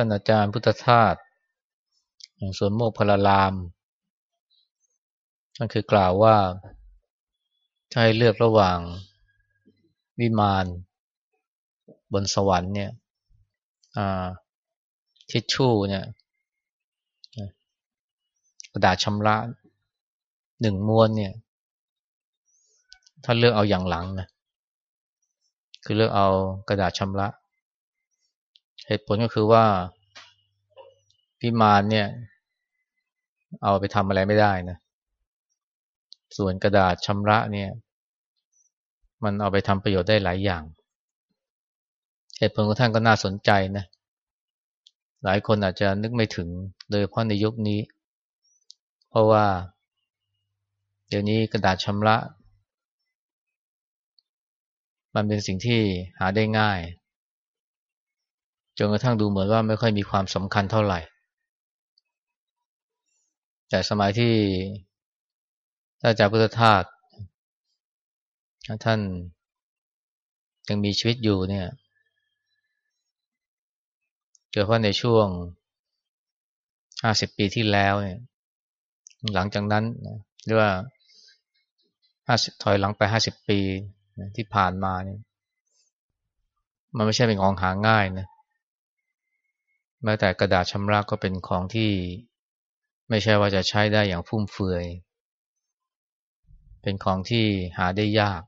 ท่านอาจารย์พุทธทาสอย่างสวนโมกพลารามนั่นคือกล่าวว่าถ้าให้เลือกระหว่างวิมานบนสวรรค์เนี่ยทิชชู่เนี่ยกระดาษชำระหนึ่งม้วนเนี่ย ถ้าเลือกเอาอย่างหลังนะคือเลือกเอากระดาษชำระ เหตุผลก็คือว่าพิมานเนี่ย เอาไปทำอะไรไม่ได้นะ ส่วนกระดาษชำระเนี่ย มันเอาไปทำประโยชน์ได้หลายอย่าง เหตุผลของท่านก็น่าสนใจนะ หลายคนอาจจะนึกไม่ถึงโดยเฉพาะในยุคนี้ เพราะว่า เดี๋ยวนี้กระดาษชำระ มันเป็นสิ่งที่หาได้ง่าย จนกระทั่งดูเหมือนว่าไม่ค่อยมีความสำคัญเท่าไหร่ แต่สมัยที่ท่านอาจารย์พุทธทาสท่านยังมีชีวิตอยู่เนี่ยเกิดว่าในช่วงห้าสิบปีที่แล้วเนี่ยหลังจากนั้นเรียกว่าห้าสิบถอยหลังไปห้าสิบปีที่ผ่านมาเนี่ยมันไม่ใช่เป็นของหาง่ายนะ แม้แต่กระดาษชำระก็เป็นของที่ไม่ใช่ว่าจะใช้ได้อย่างฟุ่มเฟือย เป็นของที่หาได้ยาก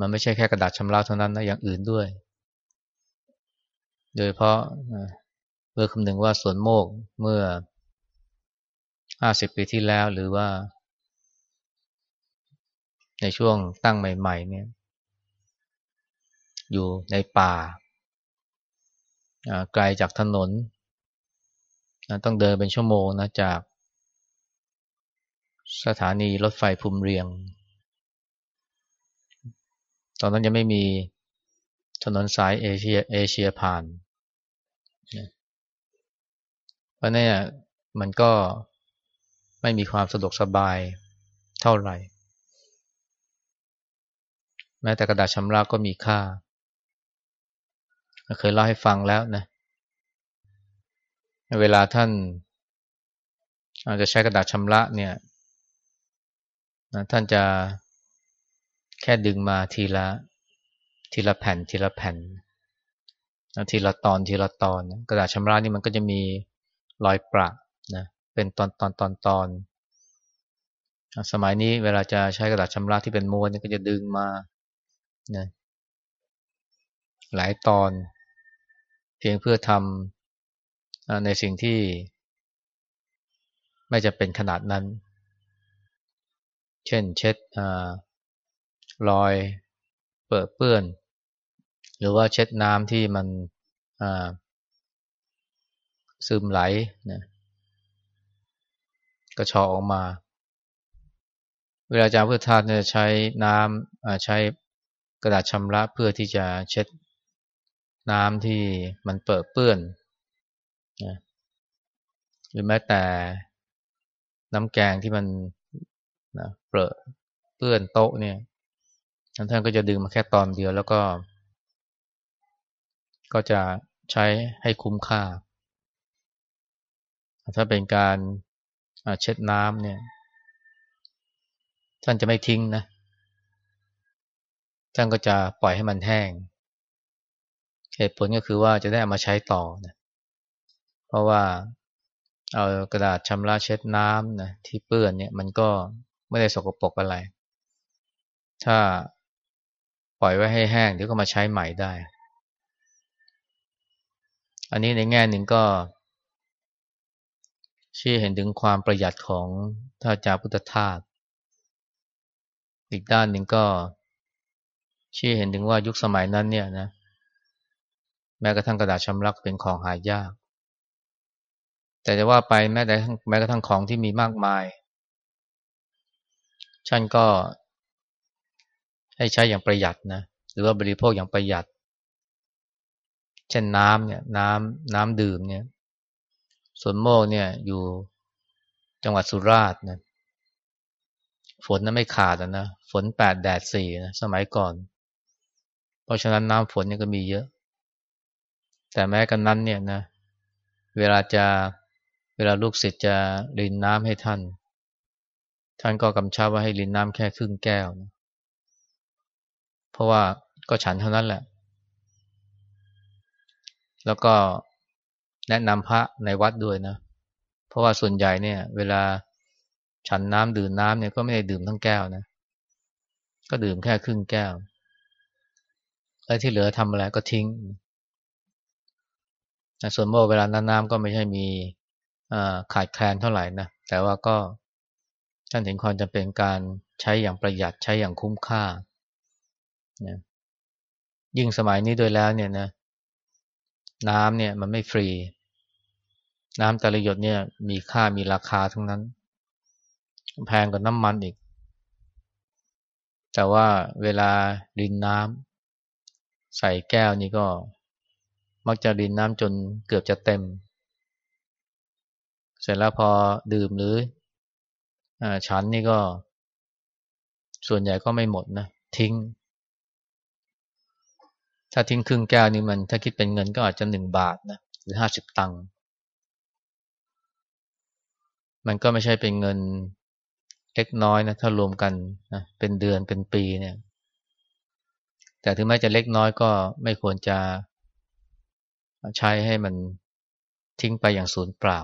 มันไม่ใช่แค่กระดาษชำระเท่านั้นนะอย่างอื่นด้วย โดยเพราะเมื่อคำนึงว่าสวนโมกเมื่อห้าสิบปีที่แล้วหรือว่า ในช่วงตั้งใหม่ ๆ เนี่ย อยู่ในป่า ไกลจากถนนต้องเดินเป็นชั่วโมงนะจาก สถานีรถไฟภูมิเรียง ตอนนั้นยังไม่มีถนนสายเอเชียเอเชียผ่านเพราะนี่มันก็ไม่มีความสะดวกสบายเท่าไหร่ แม้แต่กระดาษชำระก็มีค่า เคยเล่าให้ฟังแล้วนะ เวลาท่านอาจจะใช้กระดาษชำระเนี่ยท่านจะแค่ดึงมาทีละ ทีละแผ่นทีละแผ่นทีละตอนทีละตอน กระดาษชำระนี่มันก็จะมีรอยประนะเป็นตอนตอนตอนตอนสมัยนี้เวลาจะใช้กระดาษชำระที่เป็นม้วนก็จะดึงมานะหลายตอน เพียงเพื่อทำในสิ่งที่ ไม่จะเป็นขนาดนั้น เช่นเช็ดอรอยเปิดเปื้อน หรือว่าเช็ดน้ำที่มันซึมไหลนะกระชอออกมา เวลาอาจารย์พุทธทาสเนี่ยใช้น้ำใช้กระดาษชำระเพื่อที่จะเช็ด น้ำที่มันเปิดเปื้อนนะหรือแม้แต่น้ำแกงที่มันนะเปรอเปื้อนโต๊ะเนี่ยท่านก็จะดึงมาแค่ตอนเดียวแล้วก็ ก็จะใช้ให้คุ้มค่า ถ้าเป็นการเช็ดน้ำเนี่ย ท่านจะไม่ทิ้งนะ ท่านก็จะปล่อยให้มันแห้ง เหตุผลก็คือว่าจะได้เอามาใช้ต่อนะเพราะว่าเอากระดาษชำระเช็ดน้ำนะที่เปื้อนเนี่ยมันก็ไม่ได้สกปรกอะไร ถ้าปล่อยไว้ให้แห้งเดี๋ยวก็มาใช้ใหม่ได้ อันนี้ในแง่หนึ่งก็ชี้เห็นถึงความประหยัดของท่าจาพุทธทาสอีกด้านหนึ่งก็ชี้เห็นถึงว่ายุคสมัยนั้นเนี่ยนะ แม้กระทั่งกระดาษชำระเป็นของหายาก แต่จะว่าไปแม้แต่แม้กระทั่งของที่มีมากมาย ฉันก็ให้ใช้อย่างประหยัดนะหรือว่าบริโภคอย่างประหยัด เช่นน้ำเนี่ยน้ำน้ำดื่มเนี่ยส่วนโมกเนี่ยอยู่จังหวัดสุราษฎร์นะฝนนั้นไม่ขาดนะฝนแปดแดดสี่นะสมัยก่อน เพราะฉะนั้นน้ำฝนเนี่ยก็มีเยอะ แต่แม้กันนั้นเนี่ยนะ เวลาจะเวลาลูกศิษย์จะรินน้ำให้ท่าน ท่านก็กำชับว่าให้รินน้ำแค่ครึ่งแก้วนะเพราะว่าก็ฉันเท่านั้นแหละ แล้วก็แนะนำพระในวัดด้วยนะ เพราะว่าส่วนใหญ่เนี่ย เวลาฉันน้ำดื่มน้ำเนี่ยก็ไม่ได้ดื่มทั้งแก้วนะ ก็ดื่มแค่ครึ่งแก้ว แล้วที่เหลือทำอะไรก็ทิ้ง ส่วนโมเวลาน้ำก็ไม่ใช่มีขาดแคลนเท่าไหร่นะ แต่ว่าก็ท่านเห็นความจำเป็นการใช้อย่างประหยัดใช้อย่างคุ้มค่านะยิ่งสมัยนี้โดยแล้วเนี่ยนะน้ำเนี่ยมันไม่ฟรี น้ำแต่ละหยดเนี่ยมีค่ามีราคาทั้งนั้น แพงกว่าน้ำมันอีก แต่ว่าเวลารินน้ำใส่แก้วนี่ก็ มักจะรินน้ำจนเกือบจะเต็ม เสร็จแล้วพอดื่มหรืออฉันนี่ก็ ส่วนใหญ่ก็ไม่หมดนะ ทิ้ง ถ้าทิ้งครึ่งแก้วนี่มัน ถ้าคิดเป็นเงินก็อาจจะหนึ่งบาทนะหรือห้าสิบตังค์มันก็ไม่ใช่เป็นเงินเล็กน้อยนะถ้ารวมกันนะเป็นเดือนเป็นปีเนี่ย แต่ถึงแม้จะเล็กน้อยก็ไม่ควรจะ ใช้ให้มันทิ้งไปอย่างสูญเปล่า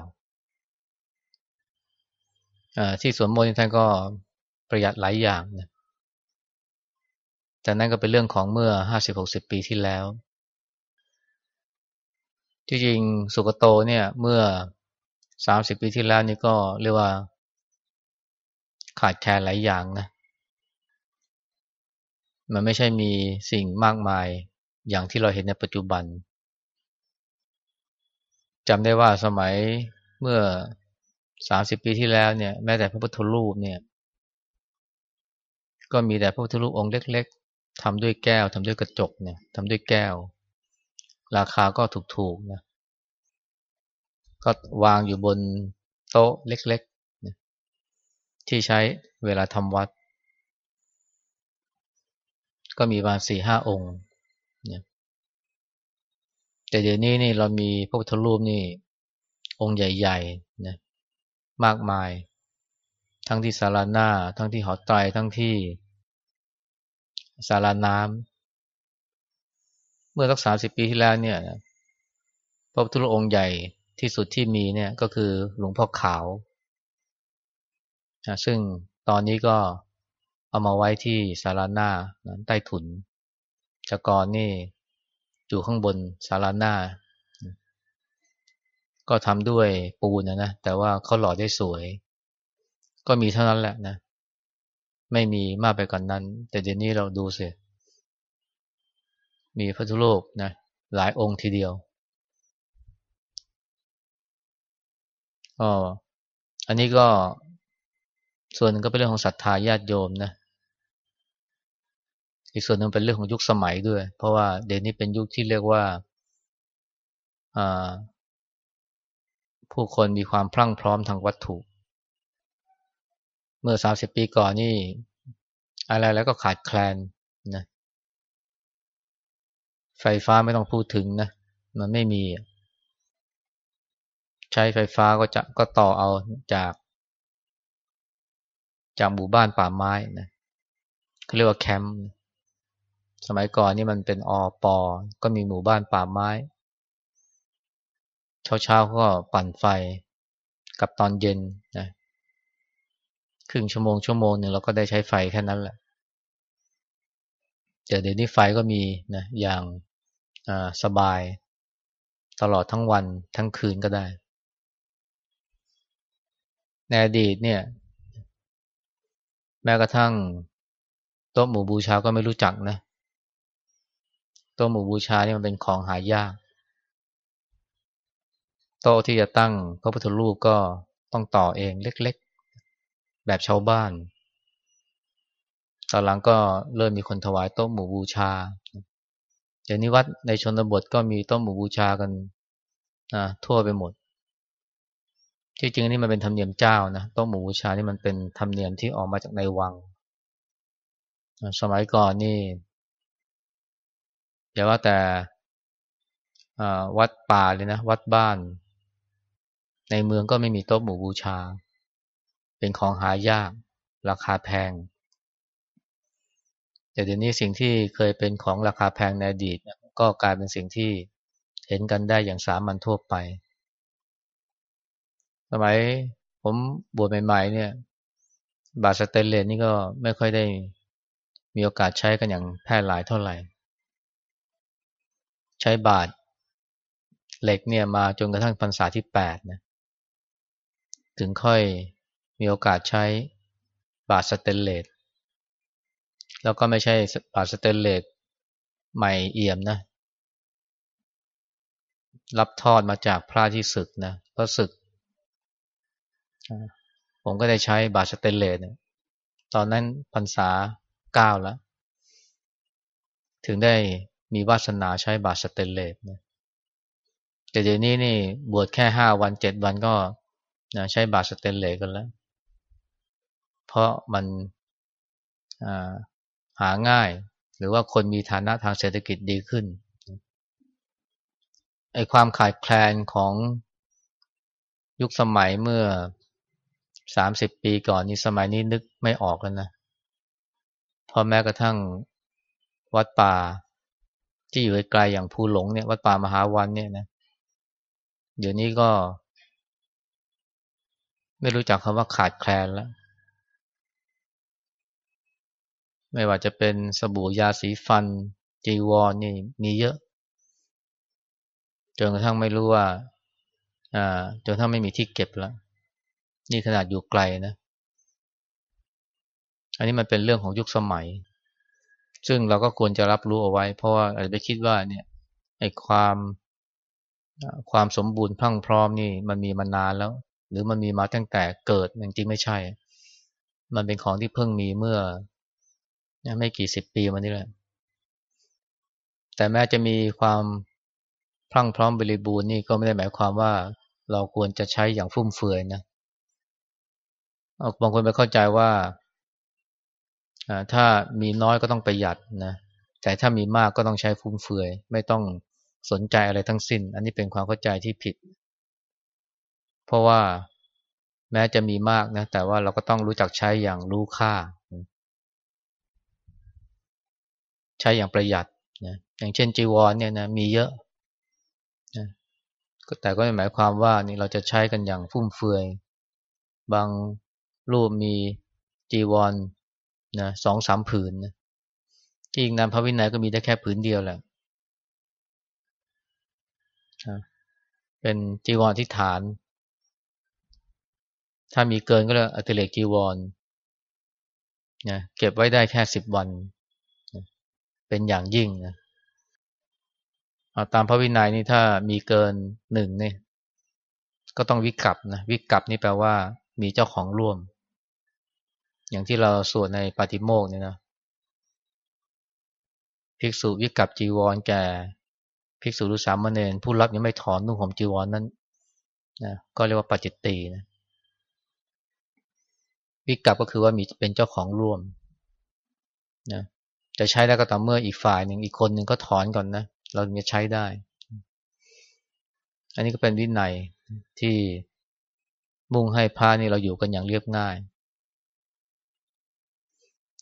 ที่สวนโมนี่ท่านก็ประหยัดหลายอย่างนะแต่นั่นก็เป็นเรื่องของเมื่อห้าสิบหกสิบปีที่แล้ว ที่จริงสุกโตเนี่ย เมื่อสามสิบปีที่แล้วนี่ก็เรียกว่า ขาดแคลนหลายอย่างนะ มันไม่ใช่มีสิ่งมากมายอย่างที่เราเห็นในปัจจุบัน จำได้ว่าสมัยเมื่อสามสิบปีที่แล้วเนี่ย แม้แต่พระพุทธรูปเนี่ย ก็มีแต่พระพุทธรูปองค์เล็ก ๆทำด้วยแก้วทำด้วยกระจกเนี่ยทำด้วยแก้ว ราคาก็ถูกๆนะก็วางอยู่บนโต๊ะเล็กๆ ที่ใช้เวลาทำวัด ก็มีประมาณสี่ห้าองค์ แต่เดี๋ยวนี้นี่เรามีพระพุทธรูปนี่ องค์ใหญ่ๆนะมากมาย ทั้งที่ศาลาหน้า ทั้งที่หอไตรทั้งที่ศาลาน้ำเมื่อสักสามสิบปีที่แล้วเนี่ยพระพุทธรูปองค์ใหญ่ที่สุดที่มีเนี่ยก็คือหลวงพ่อขาวนะซึ่งตอนนี้ก็เอามาไว้ที่ศาลาหน้าใต้ถุนจากก่อนนี่ อยู่ข้างบนศาลาหน้า ก็ทำด้วยปูนนะนะ แต่ว่าเขาหล่อได้สวย ก็มีเท่านั้นแหละนะ ไม่มีมากไปกว่านนั้น แต่เดี๋ยวนี้เราดูเสียมีพระทุโลกนะ หลายองค์ทีเดียวอ๋ออันนี้ก็ส่วนหนึ่งก็เป็นเรื่องของศรัทธาญาติโยมนะ อีกส่วนหนึ่งเป็นเรื่องของยุคสมัยด้วย เพราะว่าเดี๋ยวนี้เป็นยุคที่เรียกว่าผู้คนมีความพรั่งพร้อมทางวัตถุ เมื่อสาสิบปีก่อนนี่ อะไรแล้วก็ขาดแคลนนะไฟฟ้าไม่ต้องพูดถึงนะ มันไม่มี ใช้ไฟฟ้าก็จะก็ต่อเอาจาก จากหมู่บ้านป่าไม้นะเขาเรียกว่าแคมป์ สมัยก่อนนี่มันเป็นอปอก็มีหมู่บ้านป่าไม้ เช้าๆก็ปั่นไฟกับตอนเย็นนะครึ่งชั่วโมงชั่วโมงหนึ่งเราก็ได้ใช้ไฟแค่นั้นแหละแต่เดี๋ยวนี้ไฟก็มีนะอย่างสบาย ตลอดทั้งวันทั้งคืนก็ได้ ในอดีตเนี่ย แม้กระทั่งโต๊ะหมู่บูชาก็ไม่รู้จักนะ โต๊ะหมู่บูชาเนี่ยมันเป็นของหายากโต๊ะที่จะตั้งพระพุทธรูปก็ต้องต่อเองเล็กๆ แบบชาวบ้าน ตอนหลังก็เริ่มมีคนถวายโต๊ะหมู่บูชา เดี๋ยวนี้วัดในชนบทก็มีโต๊ะหมู่บูชากันนะทั่วไปหมด ที่จริงนี่มันเป็นธรรมเนียมเจ้านะโต๊ะหมู่บูชานี่มันเป็นธรรมเนียมที่ออกมาจากในวัง สมัยก่อนนี่ อย่าว่าแต่วัดป่าเลยนะ วัดบ้าน ในเมืองก็ไม่มีโต๊ะหมู่บูชา เป็นของหายาก ราคาแพง แต่เดี๋ยวนี้สิ่งที่เคยเป็นของราคาแพงในอดีตก็กลายเป็นสิ่งที่เห็นกันได้อย่างสามัญทั่วไป สมัยผมบวชใหม่ๆเนี่ย บาสเตนเลสนี่ก็ไม่ค่อยได้มีโอกาสใช้กันอย่างแพร่หลายเท่าไหร่ ช้บาทเหล็กเนี่ยมาจนกระทั่งพรรษาที่แปดนะถึงค่อยมีโอกาสใช้บาตรสเตนเลสแล้วก็ไม่ใช่บาตรสเตนเลสใหม่เอี่ยมนะ รับทอดมาจากพระที่สึกนะพระสึก ผมก็ได้ใช้บาตรสเตนเลสตอนนั้นพรรษาเก้าแล้ว ถึงได้ มีวาสนาใช้บาตรสเตนเลสนะแต่เดี๋ยวนี้นี่บวชแค่ห้าวันเจ็ดวันก็นะใช้บาทสเตนเลสกันแล้ว เพราะมันหาง่าย หรือว่าคนมีฐานะทางเศรษฐกิจดีขึ้นไอ้ความขาดแคลนของยุคสมัยเมื่อสามสิบปีก่อนนี้สมัยนี้นึกไม่ออกแล้วนะพอแม้กระทั่งวัดป่า ที่อยู่ไกลอย่างภูหลงเนี่ยวัดป่ามหาวันเนี่ยนะเดี๋ยวนี้ก็ ไม่รู้จักคำว่าขาดแคลนแล้ว ไม่ว่าจะเป็นสบู่ยาสีฟัน จีวรนี่มีเยอะจนกระทั่งไม่รู้ว่าอ่าจนกระทั่งไม่มีที่เก็บแล้วนี่ขนาดอยู่ไกลนะ อันนี้มันเป็นเรื่องของยุคสมัย ซึ่งเราก็ควรจะรับรู้เอาไว้ เพราะว่าอาจจะไปคิดว่าเนี่ยไอ้ความความสมบูรณ์พรั่งพร้อมนี่มันมีมานานแล้ว หรือมันมีมาตั้งแต่เกิดจริงๆไม่ใช่ มันเป็นของที่เพิ่งมีเมื่อไม่กี่สิบปีมานี้แหละ แต่แม้จะมีความพรั่งพร้อมบริบูรณ์นี่ก็ไม่ได้หมายความว่าเราควรจะใช้อย่างฟุ่มเฟือยนะบางคนไปเข้าใจว่า ถ้ามีน้อยก็ต้องประหยัดนะแต่ถ้ามีมากก็ต้องใช้ฟุ่มเฟือย ไม่ต้องสนใจอะไรทั้งสิ้น อันนี้เป็นความเข้าใจที่ผิด เพราะว่าแม้จะมีมากนะ แต่ว่าเราก็ต้องรู้จักใช้อย่างรู้ค่า ใช้อย่างประหยัดนะอย่างเช่นจีวรเนี่ยนะมีเยอะนะแต่ก็ไม่หมายความว่านี่เราจะใช้กันอย่างฟุ่มเฟือย บางรูปมีจีวร นะสองสามผืนนะจริงนั้นพระวินัยก็มีได้แค่ผืนเดียวแหละเป็นจีวรที่ฐาน ถ้ามีเกินก็เลยอัติเลกจีวรนะเก็บไว้ได้แค่สิบวัน เป็นอย่างยิ่งนะตามพระวินัยนี่ถ้ามีเกินหนึ่งเนี่ยก็ต้องวิกับนะวิกับนี่แปลว่ามีเจ้าของร่วม อย่างที่เราสวดในปาติโมกเนี่ยนะภิกษุวิกับจีวรแก่ภิกษุรือสามเณรผู้รับยังไม่ถอนนุ่งห่มจีวรนนั้นนะก็เรียกว่าปัจจิตตีนะวิกับก็คือว่ามีเป็นเจ้าของร่วมนะจะใช้ได้ก็ต่อเมื่ออีกฝ่ายหนึ่งอีกคนหนึ่งก็ถอนก่อนนะเราถึงจะใช้ได้ อันนี้ก็เป็นวินัยที่มุ่งให้พระนี่เราอยู่กันอย่างเรียบง่าย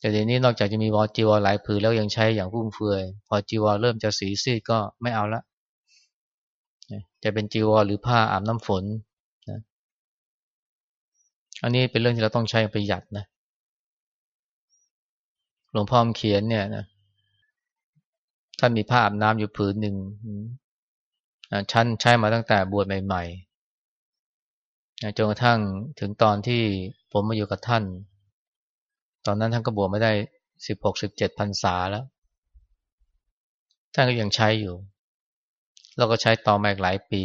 แต่เดี๋ยวนี้นอกจากจะมีวอจีวรหลายผืนแล้วยังใช้อย่างฟุ่มเฟือย พอจีวรเริ่มจะสีซีดก็ไม่เอาละจะเป็นจีวรหรือผ้าอาบน้ำฝนนะอันนี้เป็นเรื่องที่เราต้องใช้ประหยัดนะหลวงพ่อมเขียนเนี่ยนะท่านมีผ้าอาบน้ำอยู่ผืนหนึ่งฉันใช้มาตั้งแต่บวชใหม่ๆจนกระทั่งถึงตอนที่ผมมาอยู่กับท่าน ตอนนั้นท่านก็บวชไม่ได้สิบหกสิบเจ็ดพรรษาแล้ว ท่านก็ยังใช้อยู่เราก็ใช้ต่อมาอีกหลายปี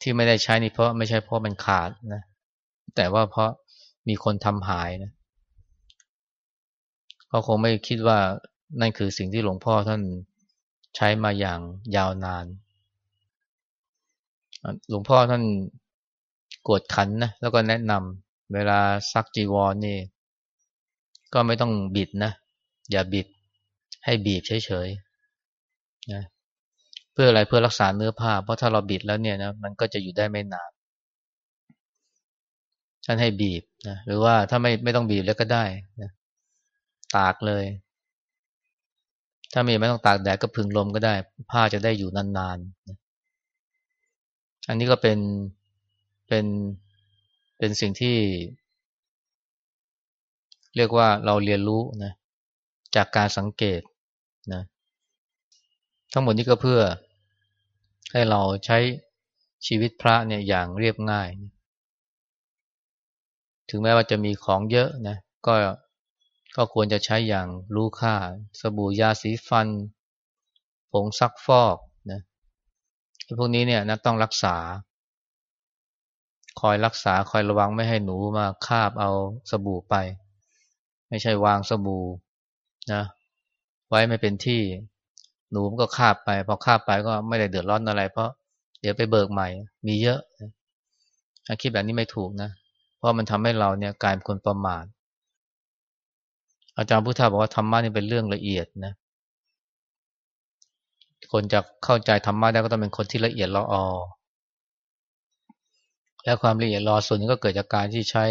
ที่ไม่ได้ใช้นี่เพราะไม่ใช่เพราะมันขาดนะ แต่ว่าเพราะมีคนทำหายนะเขาคงไม่คิดว่านั่นคือสิ่งที่หลวงพ่อท่านใช้มาอย่างยาวนาน หลวงพ่อท่านกวดขันนะแล้วก็แนะนำ เวลาซักจีวรนนี่ ก็ไม่ต้องบิดนะ อย่าบิด ให้บีบเฉยๆนะเพื่ออะไรเพื่อรักษาเนื้อผ้า เพราะถ้าเราบิดแล้วเนี่ยนะมันก็จะอยู่ได้ไม่นานฉันให้บีบนะหรือว่าถ้าไม่ไม่ต้องบีบแล้วก็ได้นะตากเลย ถ้าไม่ไม่ต้องตากแดดก็พึ่งลมก็ได้ ผ้าจะได้อยู่นานๆนะอันนี้ก็เป็นเป็น เป็นสิ่งที่ เรียกว่าเราเรียนรู้นะจากการสังเกตนะทั้งหมดนี้ก็เพื่อให้เราใช้ชีวิตพระเนี่ยอย่างเรียบง่าย ถึงแม้ว่าจะมีของเยอะนะก็ก็ควรจะใช้อย่างรู้ค่า สบู่ยาสีฟัน ผงซักฟอกนะพวกนี้เนี่ยนะต้องรักษา คอยรักษาคอยระวังไม่ให้หนูมาคาบเอาสบู่ไป ไม่ใช่วางสบู่นะไว้ไม่เป็นที่ หนูมันก็คาบไป พอคาบไปก็ไม่ได้เดือดร้อนอะไร เพราะเดี๋ยวไปเบิกใหม่ มีเยอะคิดแบบนี้ไม่ถูกนะ เพราะมันทำให้เราเนี่ยกลายเป็นคนประมาทอาจารย์พุทธาบอกว่าธรรมะนี่เป็นเรื่องละเอียดนะคนจะเข้าใจธรรมะได้ก็ต้องเป็นคนที่ละเอียดละออ และความละเอียดรอส่วนนึงก็เกิดจากการที่ใช้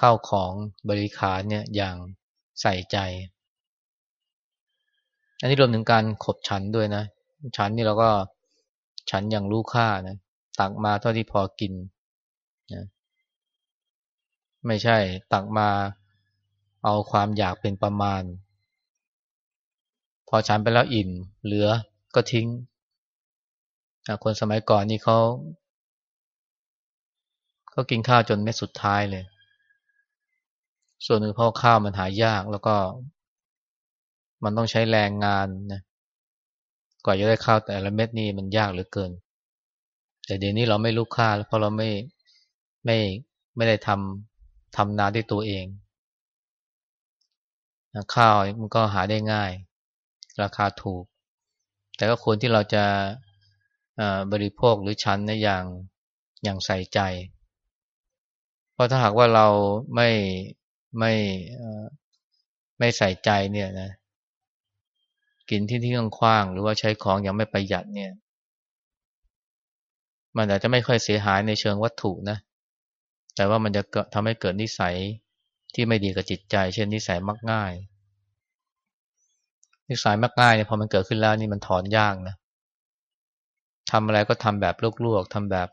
ข้าวของบริขารเนี่ยอย่างใส่ใจ อันนี้รวมถึงการขบฉันด้วยนะ ฉันนี่เราก็ฉันอย่างรู้ค่านะตักมาเท่าที่พอกินนะไม่ใช่ตักมาเอาความอยากเป็นประมาณ พอฉันไปแล้วอิ่ม เหลือก็ทิ้งคนสมัยก่อนนี่เขา เขากินข้าวจนเม็ดสุดท้ายเลย ส่วนหนึ่งเพราะข้าวมันหายากแล้วก็ มันต้องใช้แรงงานนะกว่าจะได้ข้าวแต่ละเม็ดนี่มันยากเหลือเกิน แต่เดี๋ยวนี้เราไม่รู้ค่าเพราะเราไม่ไม่ไม่ได้ทำทำนาด้วยตัวเองข้าวมันก็หาได้ง่าย ราคาถูก แต่ก็ควรที่เราจะบริโภคหรือชั้นในอย่างอย่างใส่ใจ เพราะถ้าหากว่าเราไม่ไม่ไม่ใส่ใจเนี่ยนะ กินที่ที่คว้างหรือว่าใช้ของอย่างไม่ประหยัดเนี่ย มันอาจจะไม่ค่อยเสียหายในเชิงวัตถุนะ แต่ว่ามันจะทำให้เกิดนิสัยที่ไม่ดีกับจิตใจ เช่นนิสัยมักง่าย นิสัยมักง่ายเนี่ยพอมันเกิดขึ้นแล้วนี่มันถอนยากนะทำอะไรก็ทำแบบลวกๆทำแบบ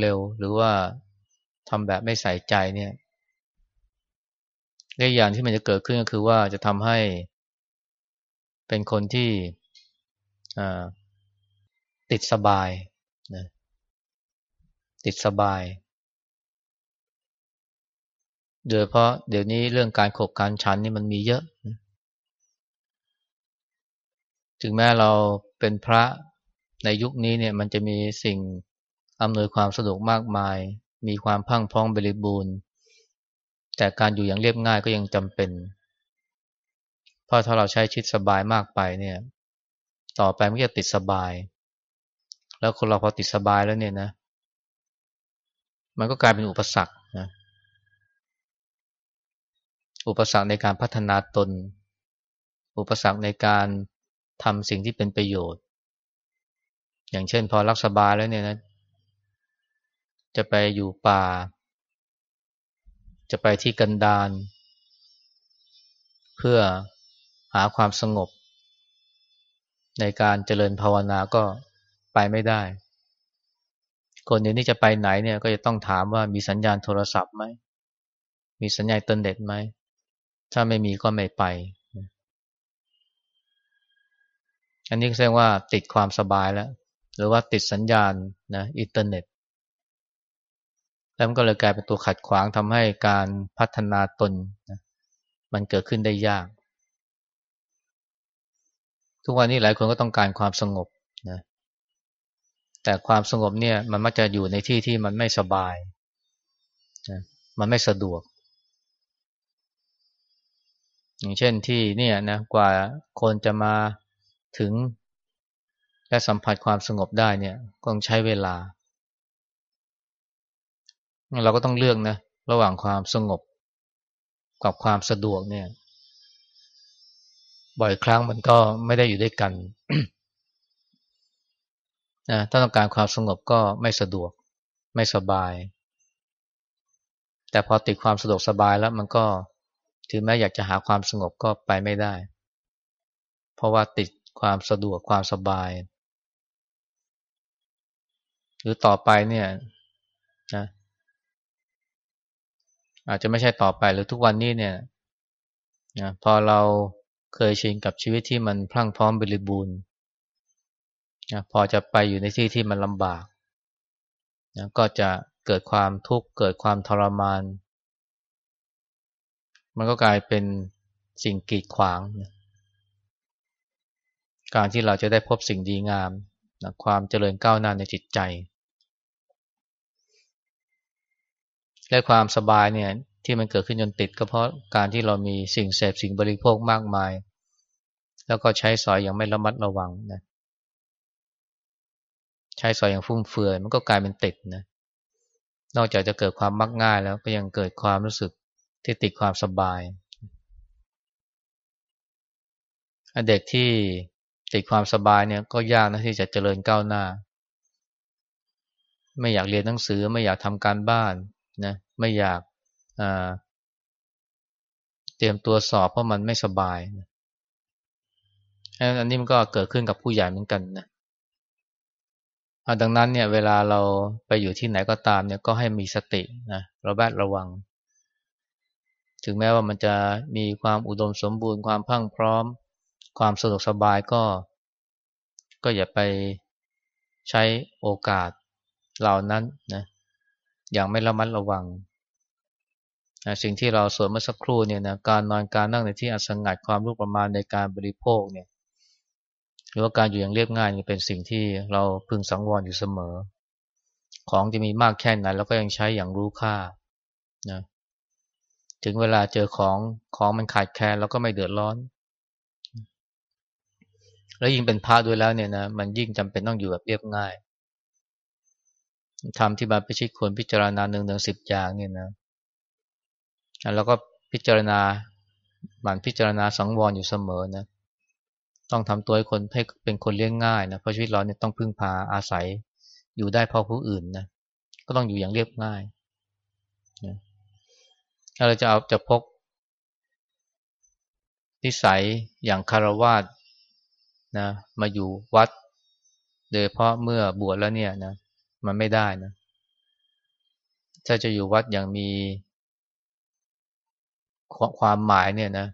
เร็วๆ หรือว่า ทำแบบไม่ใส่ใจเนี่ยและอย่างที่มันจะเกิดขึ้นก็คือว่าจะทำให้เป็นคนที่ติดสบายนะติดสบาย โดยเพราะเดี๋ยวนี้เรื่องการขบการชันนี่มันมีเยอะ ถึงแม้เราเป็นพระในยุคนี้เนี่ย มันจะมีสิ่งอำนวยความสะดวกมากมาย มีความพังพ้องบริบูรณ์ แต่การอยู่อย่างเรียบง่ายก็ยังจำเป็น เพราะถ้าเราใช้ชีวิตสบายมากไปเนี่ย ต่อไปมันจะติดสบาย แล้วคนเราพอติดสบายแล้วเนี่ยนะ มันก็กลายเป็นอุปสรรคนะอุปสรรคในการพัฒนาตน อุปสรรคในการทำสิ่งที่เป็นประโยชน์ อย่างเช่นพอรักสบายแล้วเนี่ยนะ จะไปอยู่ป่า จะไปที่กันดารเพื่อหาความสงบ ในการเจริญภาวนาก็ไปไม่ได้ คนเดี๋ยวนี้จะไปไหนเนี่ยก็จะต้องถามว่ามีสัญญาณโทรศัพท์ไหม มีสัญญาณเตินเด็ดไหม ถ้าไม่มีก็ไม่ไป อันนี้แสดงว่าติดความสบายแล้ว หรือว่าติดสัญญาณนะอินเทอร์เน็ต แล้วมันก็เลยกลายเป็นตัวขัดขวางทำให้การพัฒนาตนนะมันเกิดขึ้นได้ยาก ทุกวันนี้หลายคนก็ต้องการความสงบนะแต่ความสงบเนี่ยมันมักจะอยู่ในที่ที่มันไม่สบายนะมันไม่สะดวก อย่างเช่นที่เนี่ยนะกว่าคนจะมาถึงและสัมผัสความสงบได้เนี่ยก็ต้องใช้เวลา เราก็ต้องเลือกนะ ระหว่างความสงบกับความสะดวกเนี่ย บ่อยครั้งมันก็ไม่ได้อยู่ด้วยกันนะถ้าต้องการความสงบก็ไม่สะดวก ไม่สบาย แต่พอติดความสะดวกสบายแล้วมันก็ถึงแม้อยากจะหาความสงบก็ไปไม่ได้ เพราะว่าติดความสะดวกความสบาย หรือต่อไปเนี่ยนะ อาจจะไม่ใช่ต่อไปหรือทุกวันนี้เนี่ยนะพอเราเคยชินกับชีวิตที่มันพรั่งพร้อมบริบูรณ์นะพอจะไปอยู่ในที่ที่มันลำบากนะก็จะเกิดความทุกข์เกิดความทรมาน มันก็กลายเป็นสิ่งกีดขวางนะการที่เราจะได้พบสิ่งดีงามนะความเจริญก้าวหน้าในจิตใจ และความสบายเนี่ยที่มันเกิดขึ้นจนติดก็เพราะการที่เรามีสิ่งเสพสิ่งบริโภคมากมาย แล้วก็ใช้สอยอย่างไม่ระมัดระวังนะใช้สอยอย่างฟุ่มเฟือยมันก็กลายเป็นติดนะนอกจากจะเกิดความมักง่ายแล้วก็ยังเกิดความรู้สึกที่ติดความสบายเด็กที่ติดความสบายเนี่ยก็ยากนะที่จะเจริญก้าวหน้า ไม่อยากเรียนหนังสือไม่อยากทำการบ้าน นะไม่อยากเตรียมตัวสอบเพราะมันไม่สบายอันนี้มันก็เกิดขึ้นกับผู้ใหญ่เหมือนกันนะดังนั้นเนี่ยเวลาเราไปอยู่ที่ไหนก็ตามเนี่ยก็ให้มีสตินะระแวดระวัง ถึงแม้ว่ามันจะมีความอุดมสมบูรณ์ความพังพร้อม ความสะดวกสบายก็ ก็อย่าไปใช้โอกาสเหล่านั้นนะ อย่างไม่ระมัดระวังนะสิ่งที่เราสวนเมื่อสักครู่เนี่ยนะการนอนการนั่งในที่อันสงัดความรู้ประมาณในการบริโภคเนี่ยหรือว่าการอยู่อย่างเรียบง่ายเป็นสิ่งที่เราพึงสังวรอยู่เสมอ ของจะมีมากแค่ไหนเราก็ยังใช้อย่างรู้ค่านะถึงเวลาเจอของของมันขาดแคลนเราก็ไม่เดือดร้อน แล้วยิ่งเป็นพระด้วยแล้วเนี่ยนะมันยิ่งจำเป็นต้องอยู่แบบเรียบง่าย ทำที่บาพิชิตควรพิจารณาหนึ่งหนึ่งสิบอย่างเนี่ยนะแล้วก็พิจารณาหมั่นพิจารณาสังวรอยู่เสมอนะต้องทำตัวให้คนให้เป็นคนเลี้ยงง่ายนะเพราะชีวิตเราเนี่ยต้องพึ่งพาอาศัยอยู่ได้เพราะผู้อื่นนะก็ต้องอยู่อย่างเรียบง่ายนะถ้าเราจะเอาจะพกนิสัยอย่างคารวาสนะมาอยู่วัดโดยเพราะเมื่อบวชแล้วเนี่ยนะ มันไม่ได้นะ ถ้าจะอยู่วัดอย่างมีความหมายเนี่ยนะ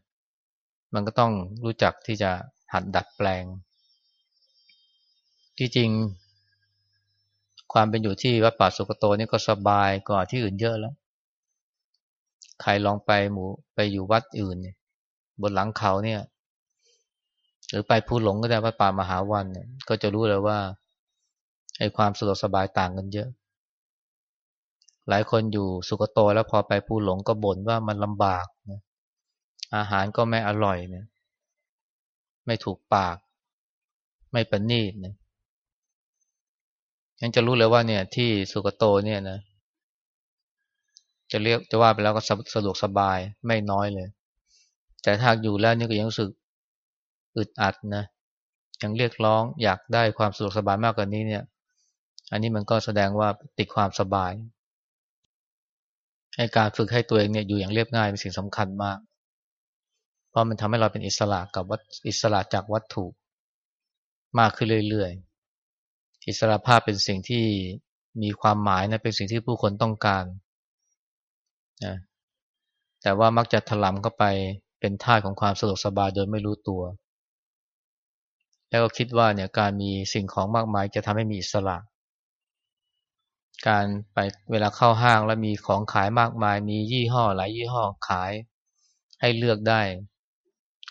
มันก็ต้องรู้จักที่จะหัดดัดแปลง ที่จริง ความเป็นอยู่ที่วัดป่าสุกโตนี่ก็สบายกว่าที่อื่นเยอะแล้ว ใครลองไปหมู่ไปอยู่วัดอื่น บนหลังเขาเนี่ย หรือไปภูหลงก็ได้วัดป่ามหาวันก็จะรู้เลยว่า ไอ้ความสะดวกสบายต่างกันเยอะ หลายคนอยู่สุกโตแล้วพอไปภูหลงก็บ่นว่ามันลำบากนะอาหารก็ไม่อร่อยเนี่ยไม่ถูกปาก ไม่ประณีตนะยังจะรู้เลยว่าเนี่ย ที่สุกโตเนี่ยนะ จะเรียกจะว่าไปแล้วก็สะดวกสบายไม่น้อยเลย แต่ถ้าอยู่แล้วนี่ก็ยังรู้สึกอึดอัดนะยังเรียกร้องอยากได้ความสะดวกสบายมากกว่านี้เนี่ย อันนี้มันก็แสดงว่าติดความสบายให้การฝึกให้ตัวเองเนี่ยอยู่อย่างเรียบง่ายเป็นสิ่งสำคัญมาก เพราะมันทำให้เราเป็นอิสระกับวัตอิสระจากวัตถุมากขึ้นเรื่อยๆ อิสระภาพเป็นสิ่งที่มีความหมายนะเป็นสิ่งที่ผู้คนต้องการนะแต่ว่ามักจะถลำเข้าไปเป็นท่าของความสะดวกสบายโดยไม่รู้ตัว แล้วก็คิดว่าเนี่ยการมีสิ่งของมากมายจะทำให้มีอิสระ การไปเวลาเข้าห้างแล้วมีของขายมากมาย มียี่ห้อหลายยี่ห้อขาย ให้เลือกได้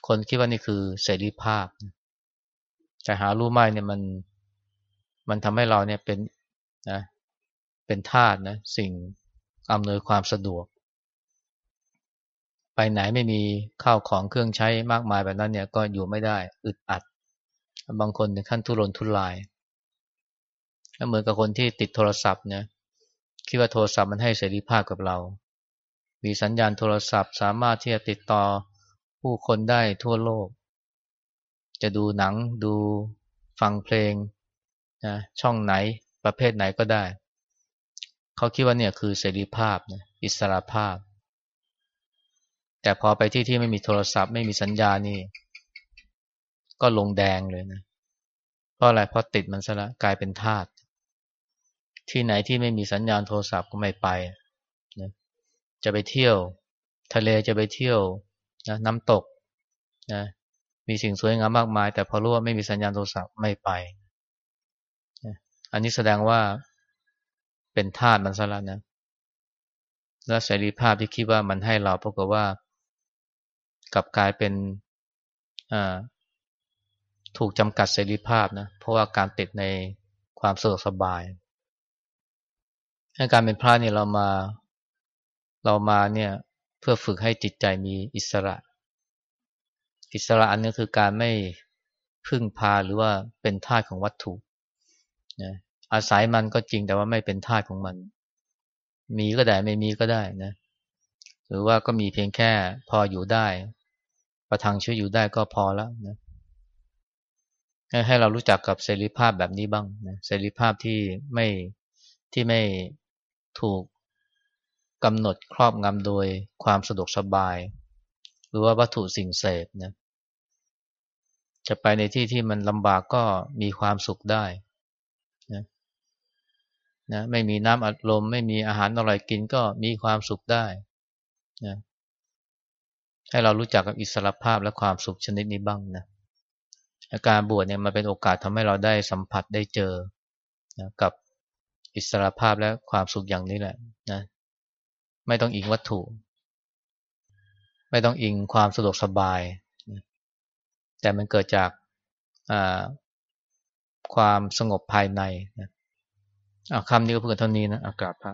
คนคิดว่านี่คือเสรีภาพ แต่หารู้ไหมเนี่ยมันมันทำให้เราเนี่ยเป็นนะเป็นทาสนะสิ่งอำนวยความสะดวก ไปไหนไม่มีข้าวของเครื่องใช้มากมายแบบนั้นเนี่ยก็อยู่ไม่ได้อึดอัด บางคนถึงขั้นทุรนทุราย เหมือนกับคนที่ติดโทรศัพท์เนี่ยคิดว่าโทรศัพท์มันให้เสรีภาพกับเรา มีสัญญาณโทรศัพท์ สามารถที่จะติดต่อผู้คนได้ทั่วโลก จะดูหนังดูฟังเพลงนะช่องไหนประเภทไหนก็ได้ เขาคิดว่าเนี่ยคือเสรีภาพนะอิสระภาพ แต่พอไปที่ที่ไม่มีโทรศัพท์ ไม่มีสัญญานี่ ก็ลงแดงเลยนะเพราะอะไรเพราะติดมันซะละกลายเป็นทาส ที่ไหนที่ไม่มีสัญญาณโทรศัพท์ก็ไม่ไปนะจะไปเที่ยว ทะเลจะไปเที่ยวนะน้ำตกนะมีสิ่งสวยงามมากมาย แต่พอรู้ว่าไม่มีสัญญาณโทรศัพท์ไม่ไปนะอันนี้แสดงว่าเป็นทาสมันซะแล้วนะและเสรีภาพที่คิดว่ามันให้เราเพราะว่า กลับกลายเป็นถูกจำกัดเสรีภาพนะเพราะว่าการติดในความสะดวกสบาย การเป็นพระเนี่ยเรามาเรามาเนี่ยเพื่อฝึกให้จิตใจมีอิสระ อิสระอันนี้คือการไม่พึ่งพาหรือว่าเป็นทาสของวัตถุนะอาศัยมันก็จริงแต่ว่าไม่เป็นทาสของมัน มีก็ได้ไม่มีก็ได้นะ หรือว่าก็มีเพียงแค่พออยู่ได้ ประทังชีวิตอยู่ได้ก็พอแล้วนะให้เรารู้จักกับเสรีภาพแบบนี้บ้างนะเสรีภาพที่ไม่ที่ไม่ ถูกกำหนดครอบงำโดยความสะดวกสบาย หรือว่าวัตถุสิ่งเสพนะจะไปในที่ที่มันลำบากก็มีความสุขได้นะนะไม่มีน้ำอัดลม ไม่มีอาหารอร่อยกินก็มีความสุขได้นะให้เรารู้จักกับอิสรภาพและความสุขชนิดนี้บ้างนะอาการบวชเนี่ยมันเป็นโอกาสทำให้เราได้สัมผัสได้เจอนะกับ อิสรภาพและความสุขอย่างนี้แหละนะไม่ต้องอิงวัตถุ ไม่ต้องอิงความสะดวกสบาย แต่มันเกิดจากความสงบภายในนะคำนี้ก็เพื่อเท่านี้นะอากาศพระ